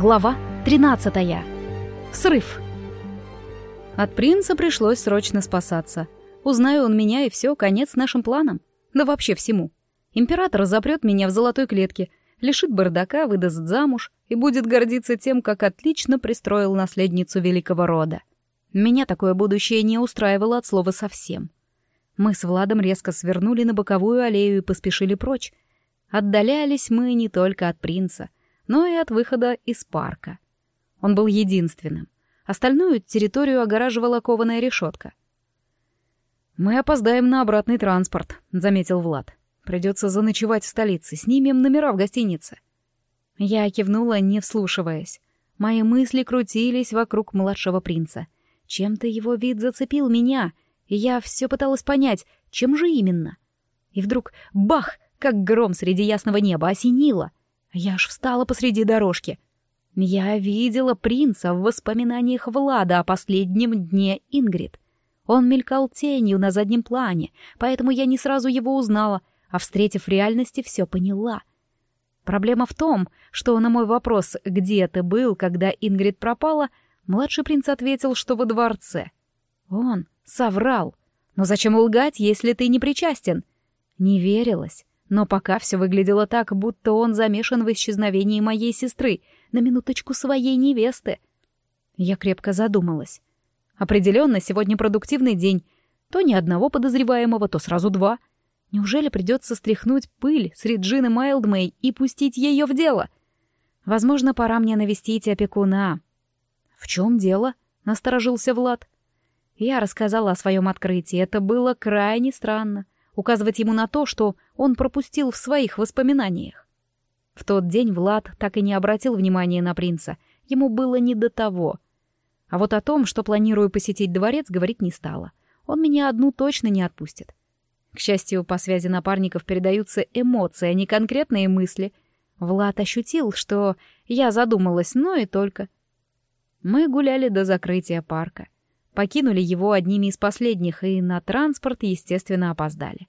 Глава 13. Срыв. От принца пришлось срочно спасаться. Узнаю он меня, и все, конец нашим планам. Да вообще всему. Император запрет меня в золотой клетке, лишит бардака, выдаст замуж и будет гордиться тем, как отлично пристроил наследницу великого рода. Меня такое будущее не устраивало от слова совсем. Мы с Владом резко свернули на боковую аллею и поспешили прочь. Отдалялись мы не только от принца — но и от выхода из парка. Он был единственным. Остальную территорию огораживала кованая решетка. «Мы опоздаем на обратный транспорт», — заметил Влад. «Придется заночевать в столице, снимем номера в гостинице». Я кивнула, не вслушиваясь. Мои мысли крутились вокруг младшего принца. Чем-то его вид зацепил меня, и я все пыталась понять, чем же именно. И вдруг — бах! Как гром среди ясного неба осенило — я аж встала посреди дорожки. Я видела принца в воспоминаниях Влада о последнем дне Ингрид. Он мелькал тенью на заднем плане, поэтому я не сразу его узнала, а, встретив реальности, все поняла. Проблема в том, что на мой вопрос «Где ты был, когда Ингрид пропала?» младший принц ответил, что во дворце. Он соврал. Но зачем лгать, если ты не причастен? Не верилось. Но пока все выглядело так, будто он замешан в исчезновении моей сестры, на минуточку своей невесты. Я крепко задумалась. Определенно, сегодня продуктивный день. То ни одного подозреваемого, то сразу два. Неужели придется стряхнуть пыль с Реджины Майлдмей и пустить ее в дело? Возможно, пора мне навестить опекуна. «В чем дело?» — насторожился Влад. Я рассказала о своем открытии. Это было крайне странно указывать ему на то, что он пропустил в своих воспоминаниях. В тот день Влад так и не обратил внимания на принца, ему было не до того. А вот о том, что планирую посетить дворец, говорить не стала. Он меня одну точно не отпустит. К счастью, по связи напарников передаются эмоции, а не конкретные мысли. Влад ощутил, что я задумалась, но и только. Мы гуляли до закрытия парка. Покинули его одними из последних и на транспорт, естественно, опоздали.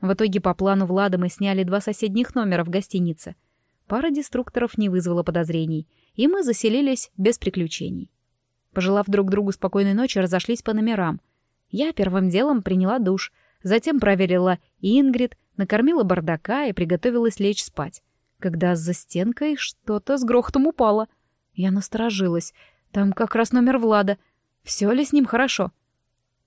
В итоге по плану Влада мы сняли два соседних номера в гостинице. Пара деструкторов не вызвала подозрений, и мы заселились без приключений. Пожелав друг другу спокойной ночи, разошлись по номерам. Я первым делом приняла душ, затем проверила Ингрид, накормила бардака и приготовилась лечь спать, когда за стенкой что-то с грохотом упало. Я насторожилась. Там как раз номер Влада — все ли с ним хорошо?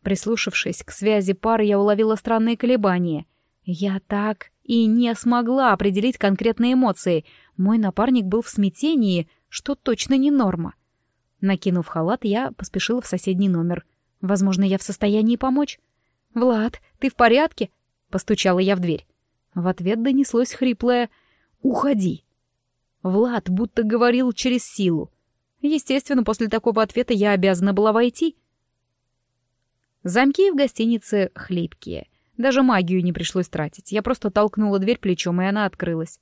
Прислушавшись к связи пары, я уловила странные колебания. Я так и не смогла определить конкретные эмоции. Мой напарник был в смятении, что точно не норма. Накинув халат, я поспешила в соседний номер. Возможно, я в состоянии помочь. «Влад, ты в порядке?» — постучала я в дверь. В ответ донеслось хриплое «Уходи». Влад будто говорил через силу. Естественно, после такого ответа я обязана была войти. Замки в гостинице хлипкие. Даже магию не пришлось тратить. Я просто толкнула дверь плечом, и она открылась.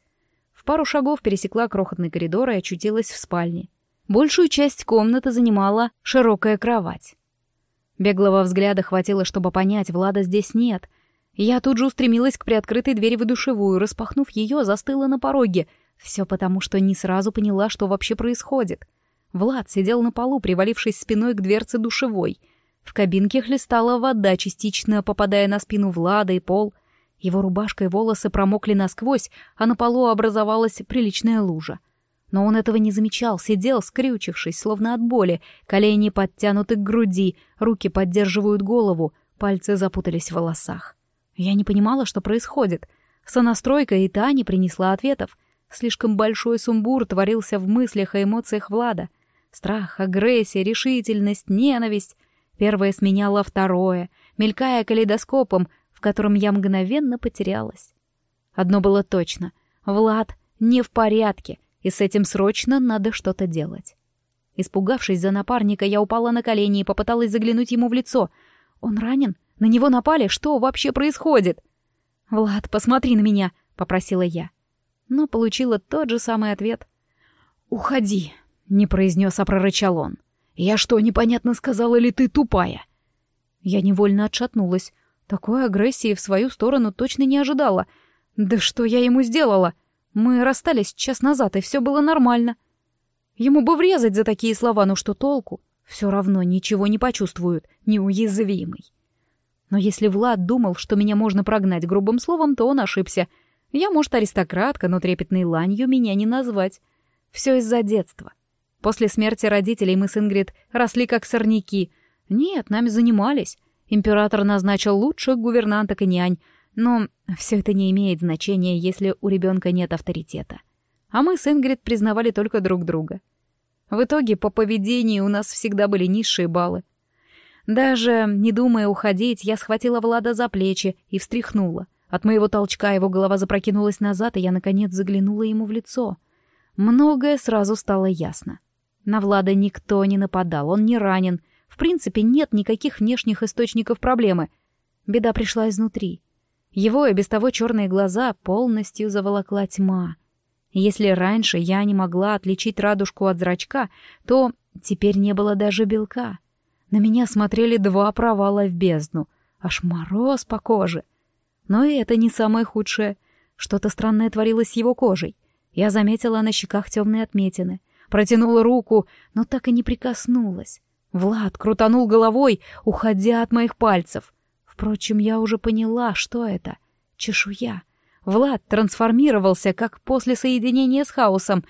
В пару шагов пересекла крохотный коридор и очутилась в спальне. Большую часть комнаты занимала широкая кровать. Беглого взгляда хватило, чтобы понять, Влада здесь нет. Я тут же устремилась к приоткрытой двери в душевую, распахнув ее, застыла на пороге. Все потому, что не сразу поняла, что вообще происходит. Влад сидел на полу, привалившись спиной к дверце душевой. В кабинке хлестала вода, частично попадая на спину Влада и пол. Его рубашка и волосы промокли насквозь, а на полу образовалась приличная лужа. Но он этого не замечал, сидел, скрючившись, словно от боли, колени подтянуты к груди, руки поддерживают голову, пальцы запутались в волосах. Я не понимала, что происходит. Сонастройка и та не принесла ответов. Слишком большой сумбур творился в мыслях и эмоциях Влада. Страх, агрессия, решительность, ненависть. Первое сменяло второе, мелькая калейдоскопом, в котором я мгновенно потерялась. Одно было точно — Влад не в порядке, и с этим срочно надо что-то делать. Испугавшись за напарника, я упала на колени и попыталась заглянуть ему в лицо. Он ранен? На него напали? Что вообще происходит? «Влад, посмотри на меня», — попросила я. Но получила тот же самый ответ. «Уходи», не произнес, а прорычал он. «Я что, непонятно сказала или ты тупая?» Я невольно отшатнулась. Такой агрессии в свою сторону точно не ожидала. Да что я ему сделала? Мы расстались час назад, и все было нормально. Ему бы врезать за такие слова, но что толку? Все равно ничего не почувствуют, неуязвимый. Но если Влад думал, что меня можно прогнать грубым словом, то он ошибся. Я, может, аристократка, но трепетной ланью меня не назвать. Все из-за детства. После смерти родителей мы с Ингрид росли как сорняки. Нет, нами занимались. Император назначил лучших гувернанток и нянь, но все это не имеет значения, если у ребенка нет авторитета. А мы с Ингрид признавали только друг друга. В итоге по поведению у нас всегда были низшие баллы. Даже не думая уходить, я схватила Влада за плечи и встряхнула. От моего толчка его голова запрокинулась назад, и я, наконец, заглянула ему в лицо. Многое сразу стало ясно. На Влада никто не нападал, он не ранен. В принципе, нет никаких внешних источников проблемы. Беда пришла изнутри. Его и без того черные глаза полностью заволокла тьма. Если раньше я не могла отличить радужку от зрачка, то теперь не было даже белка. На меня смотрели два провала в бездну. Аж мороз по коже. Но и это не самое худшее. Что-то странное творилось с его кожей. Я заметила на щеках темные отметины. Протянула руку, но так и не прикоснулась. Влад крутанул головой, уходя от моих пальцев. Впрочем, я уже поняла, что это. Чешуя. Влад трансформировался, как после соединения с хаосом.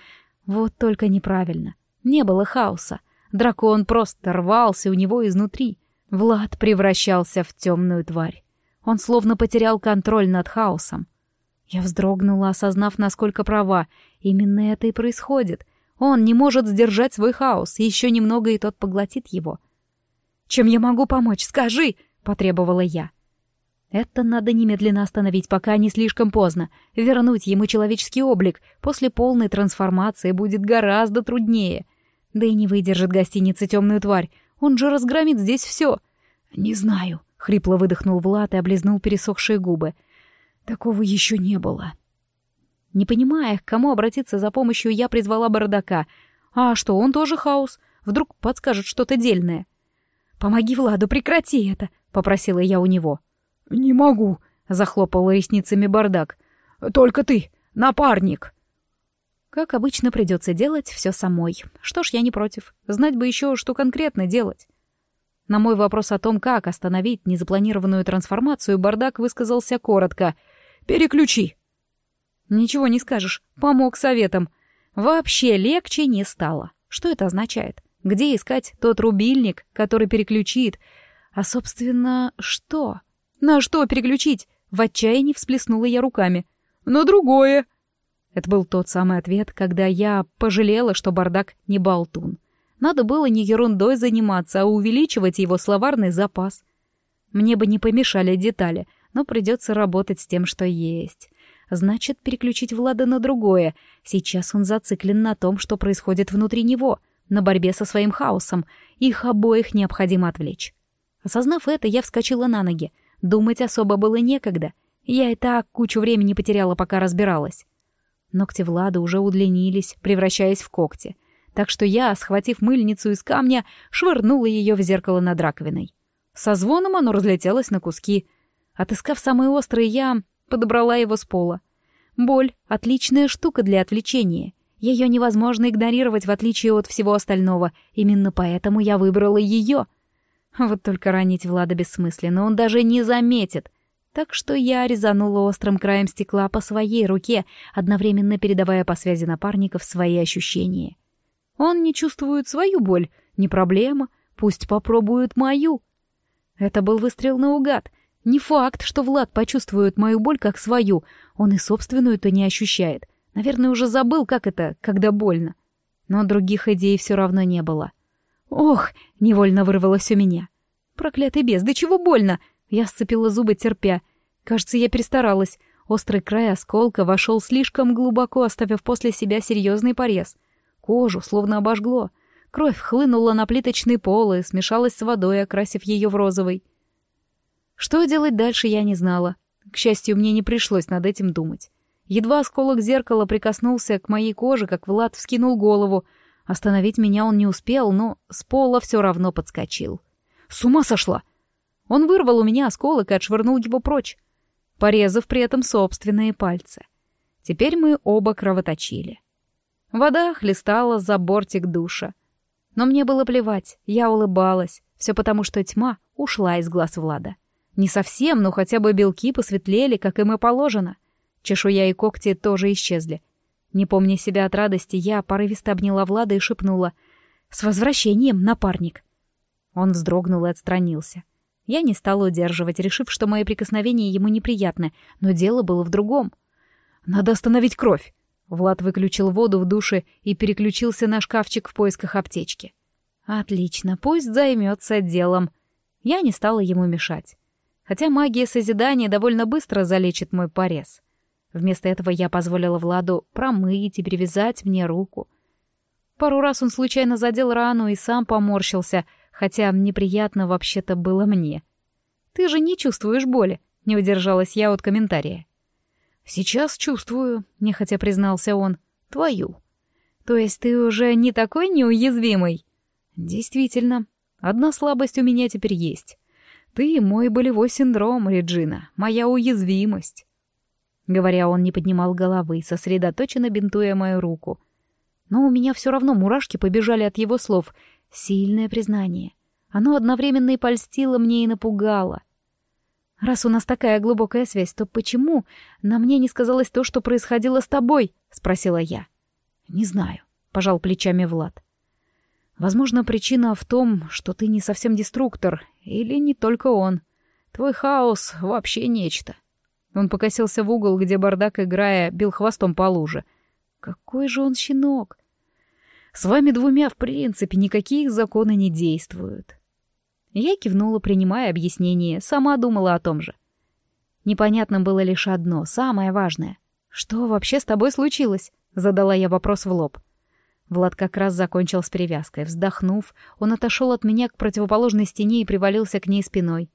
Вот только неправильно. Не было хаоса. Дракон просто рвался у него изнутри. Влад превращался в темную тварь. Он словно потерял контроль над хаосом. Я вздрогнула, осознав, насколько права. Именно это и происходит. Он не может сдержать свой хаос, еще немного, и тот поглотит его. «Чем я могу помочь? Скажи!» потребовала я. Это надо немедленно остановить, пока не слишком поздно. Вернуть ему человеческий облик после полной трансформации будет гораздо труднее. Да и не выдержит гостиница темную тварь. Он же разгромит здесь все. Не знаю, хрипло выдохнул Влад и облизнул пересохшие губы. Такого еще не было. Не понимая, к кому обратиться за помощью, я призвала бардака. А что, он тоже хаос? Вдруг подскажет что-то дельное. «Помоги Владу, прекрати это!» попросила я у него. «Не могу», — захлопал ресницами бардак. «Только ты, напарник». Как обычно, придется делать все самой. Что ж, я не против. Знать бы еще, что конкретно делать. На мой вопрос о том, как остановить незапланированную трансформацию, бардак высказался коротко. «Переключи!» Ничего не скажешь. Помог советом. Вообще легче не стало. Что это означает? Где искать тот рубильник, который переключит, а, собственно, что? На что переключить? В отчаянии всплеснула я руками. На другое. Это был тот самый ответ, когда я пожалела, что бардак не болтун. Надо было не ерундой заниматься, а увеличивать его словарный запас. Мне бы не помешали детали, но придется работать с тем, что есть. Значит, переключить Влада на другое. Сейчас он зациклен на том, что происходит внутри него, на борьбе со своим хаосом. Их обоих необходимо отвлечь. Осознав это, я вскочила на ноги. Думать особо было некогда. Я и так кучу времени потеряла, пока разбиралась. Ногти Влада уже удлинились, превращаясь в когти. Так что я, схватив мыльницу из камня, швырнула ее в зеркало над раковиной. Со звоном оно разлетелось на куски. Отыскав самый острый, я подобрала его с пола. Боль — отличная штука для отвлечения. Ее невозможно игнорировать, в отличие от всего остального. Именно поэтому я выбрала ее — вот только ранить Влада бессмысленно, он даже не заметит. Так что я резанула острым краем стекла по своей руке, одновременно передавая по связи напарников свои ощущения. Он не чувствует свою боль, не проблема, пусть попробует мою. Это был выстрел наугад. Не факт, что Влад почувствует мою боль как свою, он и собственную-то не ощущает. Наверное, уже забыл, как это, когда больно. Но других идей все равно не было. «Ох!» — невольно вырвалось у меня. «Проклятый бес, да чего больно!» Я сцепила зубы, терпя. Кажется, я перестаралась. Острый край осколка вошел слишком глубоко, оставив после себя серьезный порез. Кожу словно обожгло. Кровь хлынула на плиточный пол и смешалась с водой, окрасив ее в розовый. Что делать дальше, я не знала. К счастью, мне не пришлось над этим думать. Едва осколок зеркала прикоснулся к моей коже, как Влад вскинул голову, Остановить меня он не успел, но с пола все равно подскочил. «С ума сошла!» Он вырвал у меня осколок и отшвырнул его прочь, порезав при этом собственные пальцы. Теперь мы оба кровоточили. Вода хлестала за бортик душа. Но мне было плевать, я улыбалась. Все потому, что тьма ушла из глаз Влада. Не совсем, но хотя бы белки посветлели, как им и положено. Чешуя и когти тоже исчезли. Не помня себя от радости, я порывисто обняла Влада и шепнула «С возвращением, напарник!» Он вздрогнул и отстранился. Я не стала удерживать, решив, что мои прикосновения ему неприятны, но дело было в другом. «Надо остановить кровь!» Влад выключил воду в душе и переключился на шкафчик в поисках аптечки. «Отлично, пусть займется делом». Я не стала ему мешать. Хотя магия созидания довольно быстро залечит мой порез. Вместо этого я позволила Владу промыть и перевязать мне руку. Пару раз он случайно задел рану и сам поморщился, хотя неприятно вообще-то было мне. «Ты же не чувствуешь боли», — не удержалась я от комментария. «Сейчас чувствую», — нехотя признался он, — «твою». «То есть ты уже не такой неуязвимый?» «Действительно, одна слабость у меня теперь есть. Ты — мой болевой синдром, Реджина, моя уязвимость». Говоря, он не поднимал головы, сосредоточенно бинтуя мою руку. Но у меня все равно мурашки побежали от его слов. Сильное признание. Оно одновременно и польстило мне и напугало. «Раз у нас такая глубокая связь, то почему на мне не сказалось то, что происходило с тобой?» — спросила я. «Не знаю», — пожал плечами Влад. «Возможно, причина в том, что ты не совсем деструктор, или не только он. Твой хаос — вообще нечто». Он покосился в угол, где бардак, играя, бил хвостом по луже. «Какой же он щенок!» «С вами двумя, в принципе, никакие законы не действуют. Я кивнула, принимая объяснение, сама думала о том же. Непонятным было лишь одно, самое важное. «Что вообще с тобой случилось?» — задала я вопрос в лоб. Влад как раз закончил с перевязкой. Вздохнув, он отошел от меня к противоположной стене и привалился к ней спиной.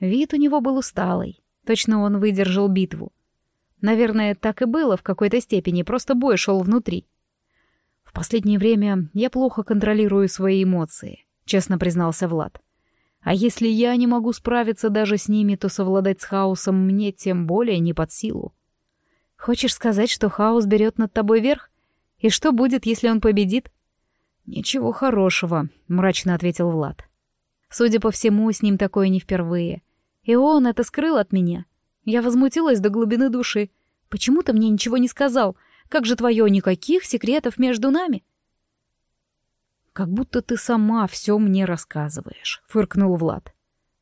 Вид у него был усталый. Точно он выдержал битву. Наверное, так и было в какой-то степени, просто бой шел внутри. «В последнее время я плохо контролирую свои эмоции», — честно признался Влад. А если я не могу справиться даже с ними, то совладать с хаосом мне тем более не под силу. Хочешь сказать, что хаос берет над тобой верх? И что будет, если он победит? Ничего хорошего, мрачно ответил Влад. Судя по всему, с ним такое не впервые. И он это скрыл от меня. Я возмутилась до глубины души. Почему ты мне ничего не сказал? Как же твое никаких секретов между нами? «Как будто ты сама все мне рассказываешь», — фыркнул Влад.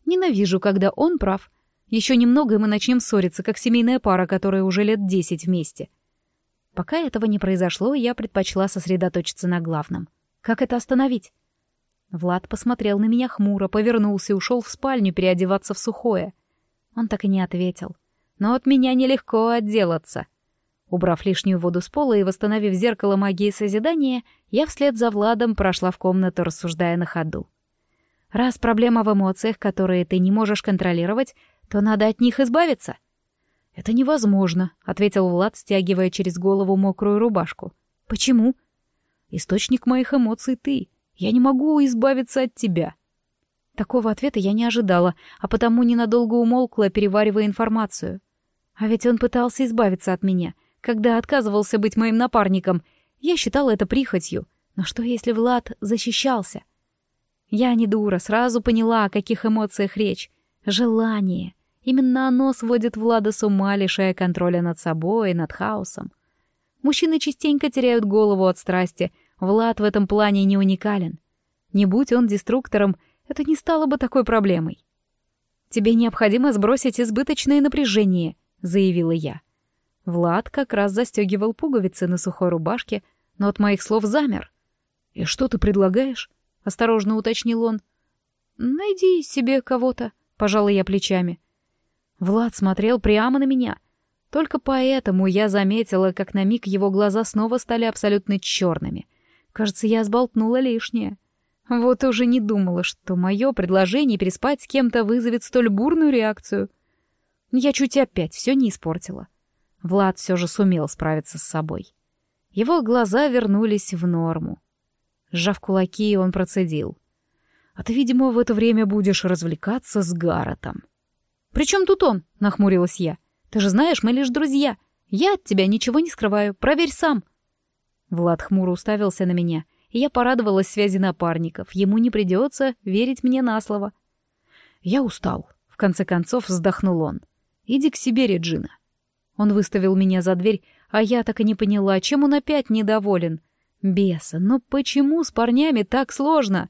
«Ненавижу, когда он прав. Еще немного, и мы начнем ссориться, как семейная пара, которая уже лет десять вместе». Пока этого не произошло, я предпочла сосредоточиться на главном. Как это остановить? Влад посмотрел на меня хмуро, повернулся и ушел в спальню переодеваться в сухое. Он так и не ответил. Но от меня нелегко отделаться. Убрав лишнюю воду с пола и восстановив зеркало магии созидания, я вслед за Владом прошла в комнату, рассуждая на ходу. Раз проблема в эмоциях, которые ты не можешь контролировать, то надо от них избавиться. Это невозможно, ответил Влад, стягивая через голову мокрую рубашку. Почему? Источник моих эмоций ты. Я не могу избавиться от тебя. Такого ответа я не ожидала, а потому ненадолго умолкла, переваривая информацию. А ведь он пытался избавиться от меня — когда отказывался быть моим напарником. Я считала это прихотью. Но что, если Влад защищался? Я не дура, сразу поняла, о каких эмоциях речь. Желание. Именно оно сводит Влада с ума, лишая контроля над собой и над хаосом. Мужчины частенько теряют голову от страсти. Влад в этом плане не уникален. Не будь он деструктором, это не стало бы такой проблемой. «Тебе необходимо сбросить избыточное напряжение», — заявила я. Влад как раз застегивал пуговицы на сухой рубашке, но от моих слов замер. «И что ты предлагаешь?» — осторожно уточнил он. «Найди себе кого-то», — пожала я плечами. Влад смотрел прямо на меня. Только поэтому я заметила, как на миг его глаза снова стали абсолютно черными. Кажется, я сболтнула лишнее. Вот уже не думала, что мое предложение переспать с кем-то вызовет столь бурную реакцию. Я чуть опять все не испортила. Влад все же сумел справиться с собой. Его глаза вернулись в норму. Сжав кулаки, он процедил. «А ты, видимо, в это время будешь развлекаться с Гаротом». «При чем тут он?» — нахмурилась я. «Ты же знаешь, мы лишь друзья. Я от тебя ничего не скрываю. Проверь сам». Влад хмуро уставился на меня, и я порадовалась связи напарников. Ему не придется верить мне на слово. «Я устал», — в конце концов вздохнул он. «Иди к себе, Реджина». Он выставил меня за дверь, а я так и не поняла, чем он опять недоволен. Беса, но почему с парнями так сложно?